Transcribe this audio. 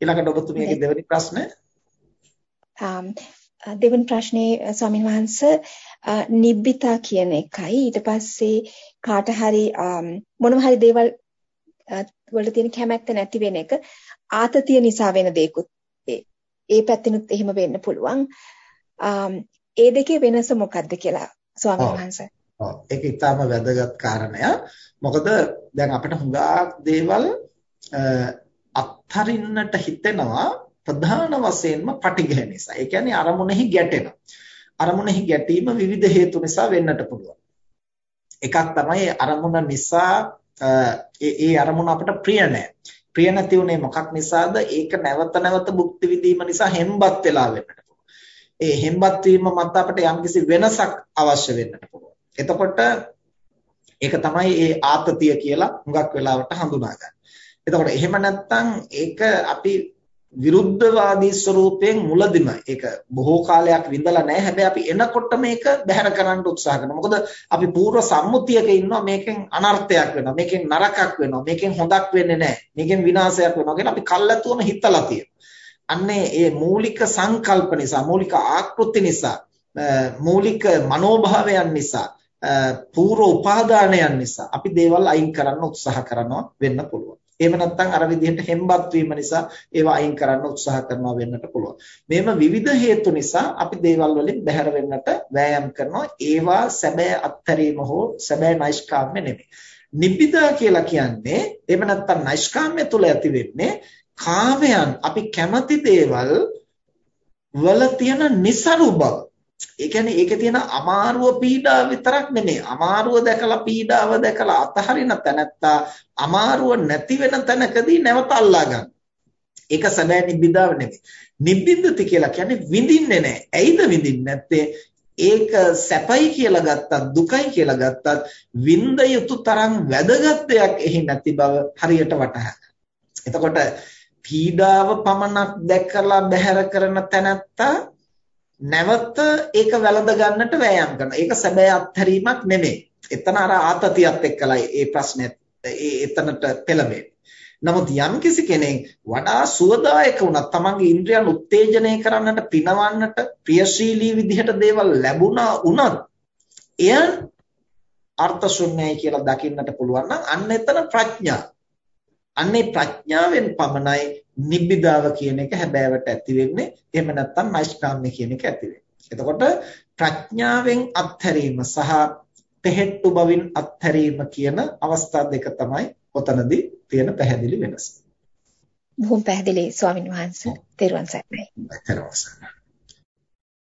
ඊළඟට ඔබතුමියගේ දෙවෙනි ප්‍රශ්නය දෙවෙනි ප්‍රශ්නේ ස්වාමීන් වහන්සේ නිබ්බිතා කියන එකයි. ඊට පස්සේ කාට හරි මොනම හරි දේවල් වල තියෙන කැමැත්ත නැති වෙන එක ආතතිය නිසා වෙන දෙයක්ුත් ඒ පැත්තෙනුත් එහෙම වෙන්න පුළුවන්. ඒ දෙකේ වෙනස මොකක්ද කියලා ස්වාමීන් වහන්සේ? ඒක ඊටාම වැදගත් කාරණයක්. මොකද දැන් අපිට හුඟක් දේවල් අත්හරින්නට හිතෙනවා ප්‍රධාන වශයෙන්ම පටිඝය නිසා. ඒ කියන්නේ අරමුණෙහි ගැටෙනවා. අරමුණෙහි ගැටීම විවිධ හේතු නිසා වෙන්නට පුළුවන්. එකක් තමයි අරමුණ නිසා ඒ ඒ අරමුණ අපිට ප්‍රිය නැහැ. ප්‍රිය නැති උනේ මොකක් නිසාද? ඒක නැවත නැවත භුක්ති විඳීම නිසා හෙම්බත් වෙලා වෙන්නට පුළුවන්. ඒ හෙම්බත් වීම මත අපිට යම්කිසි වෙනසක් අවශ්‍ය වෙන්නට පුළුවන්. එතකොට ඒක තමයි ඒ ආතතිය කියලා හුඟක් වෙලාවට හඳුනාගන්නේ. එතකොට එහෙම නැත්නම් ඒක අපි විරුද්ධවාදී ස්වරූපයෙන් මුලදිම ඒක බොහෝ කාලයක් විඳලා නැහැ. හැබැයි අපි එනකොට මේක බැහැර කරන්න උත්සාහ කරනවා. මොකද අපි පූර්ව සම්මුතියක ඉන්නවා. මේකෙන් අනර්ථයක් වෙනවා. මේකෙන් නරකක් වෙනවා. මේකෙන් හොඳක් වෙන්නේ නැහැ. මේකෙන් විනාශයක් වෙනවා කියලා අපි කල්ැතුවම හිතලා තියෙනවා. අන්නේ ඒ මූලික සංකල්ප නිසා මූලික ආකෘති නිසා මූලික මනෝභාවයන් නිසා පූර්ව උපාදානයන් නිසා අපි දේවල් අයින් කරන්න උත්සාහ කරනවා වෙන්න පුළුවන්. එහෙම නැත්නම් අර විදිහට හෙම්බත් වීම නිසා ඒවා අයින් කරන්න උත්සාහ කරනවා වෙන්නට පුළුවන්. මේම විවිධ හේතු නිසා අපි දේවල් වලින් බැහැර වෙන්නට වෑයම් කරනවා. ඒවා සැබෑ අත්හැරීම හෝ සැබෑ නෛෂ්කාම්‍ය නෙමෙයි. නිබ්බිදා කියලා කියන්නේ එහෙම නැත්නම් නෛෂ්කාම්‍ය තුල ඇති වෙන්නේ කාමයන් අපි කැමති දේවල් වල තියෙන નિසරු බව ඒ කියන්නේ ඒකේ තියෙන අමාරුව පීඩාව විතරක් නෙමෙයි අමාරුව දැකලා පීඩාව දැකලා අතහරින තැනත්තා අමාරුව නැති වෙන තැනකදී නැවත අල්ලා ගන්න. ඒක සැබෑ නිබ්බිදාව නෙමෙයි. නිබ්බින්දති කියලා කියන්නේ විඳින්නේ නැහැ. ඇයිද විඳින්නේ නැත්තේ? ඒක සැපයි කියලා ගත්තත් දුකයි කියලා ගත්තත් විඳ යුතු තරම් වැදගත් දෙයක් එහි නැති බව හරියට වටහා එතකොට පීඩාව පමණක් දැකලා බැහැර කරන තැනත්තා නැවත ඒක වැළඳ ගන්නට වෑයම් කරනවා. ඒක සැබෑ අත්හැරීමක් නෙමෙයි. එතන අර ආතතියත් එක්කලයි මේ ප්‍රශ්නේ එතනට පෙළඹෙන්නේ. නමුත් යම් කිසි කෙනෙක් වඩා සුවදායක වුණත් තමන්ගේ ඉන්ද්‍රියන් උත්තේජනය කරන්නට පිනවන්නට ප්‍රියශීලී විදිහට දේවල් ලැබුණා වුණත් එය අර්ථ ශුන්‍යයි කියලා දකින්නට පුළුවන් නම් අන්න එතන ප්‍රඥා. අන්නේ ප්‍රඥාවෙන් පමණයි නිබ්බිදාව කියන එක හැබෑවට ඇති වෙන්නේ. එහෙම නැත්නම් නෛෂ්කාම්ම්‍ය කියන එක ඇති එතකොට ප්‍රඥාවෙන් අත්හැරීම සහ පෙහෙට්ටු බවින් අත්හැරීම කියන අවස්ථා දෙක තමයි ඔතනදී තියෙන පැහැදිලි වෙනස. බොහොම පැහැදිලි ස්වාමින් වහන්සේ. තෙරුවන් සරණයි. තෙරුවන් සරණයි.